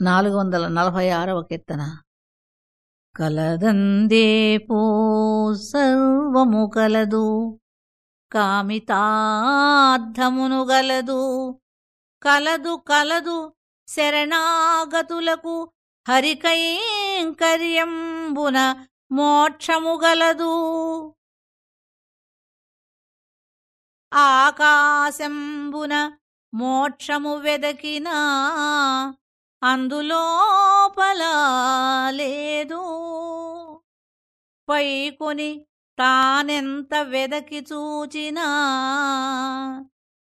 నాలుగు వందల నలభై ఆరవ కీర్తన. కలదందే పో సర్వము కలదు కామితార్థమును గలదు. కలదు కలదు శరణాగతులకు హరికైంకర్యంబున మోక్షము గలదు. ఆకాశంబున మోక్షము వెదకినా అందులోపల లేదు. పైకొని తానెంత వెదకి చూచినా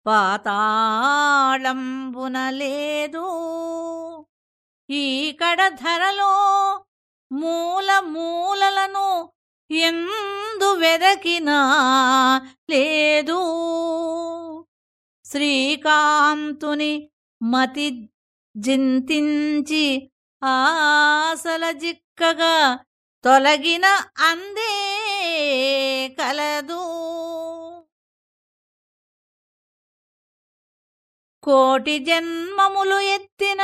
పాతాళంబున లేదు. ఈకడ ధరలో మూల మూలలను ఎందు వెదకినా లేదు. శ్రీకాంతుని మతి జింతించి ఆసల జిక్కగా తొలగిన అందే కలదు. కోటి జన్మములు ఎత్తిన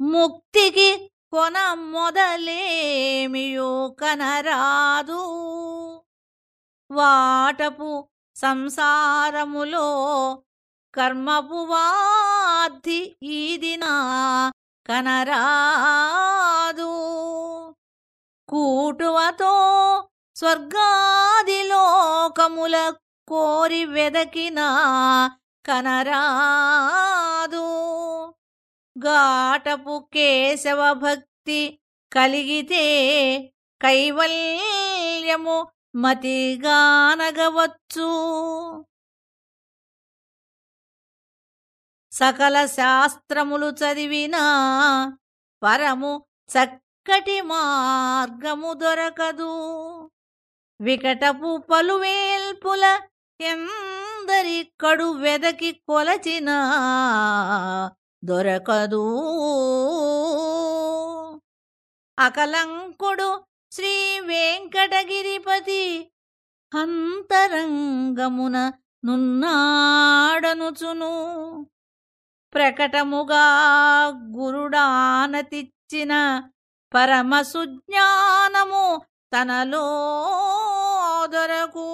ముక్తికి కొన మొదలేమియో కనరాదు. వాటపు సంసారములో కర్మపువాద్ధి ఈదినా కనరాదు. కూటువతో స్వర్గాదిలోకముల కోరి వెదకినా కనరాదు. గాటపు కేశవ భక్తి కలిగితే కైవల్యము మతిగానగవచ్చు. సకల శాస్త్రములు చదివినా పరము చక్కటి మార్గము దొరకదు. వికటపు పలువేల్పుల ఎందరిక్కడు కడు వెదకి కొలచిన దొరకదు. అకలంకుడు శ్రీ వెంకటగిరిపతి అంతరంగమున నున్నాడనుచును. ప్రకటముగా గురుడానతిచ్చిన పరమ సుజ్ఞానము తనలో దొరకు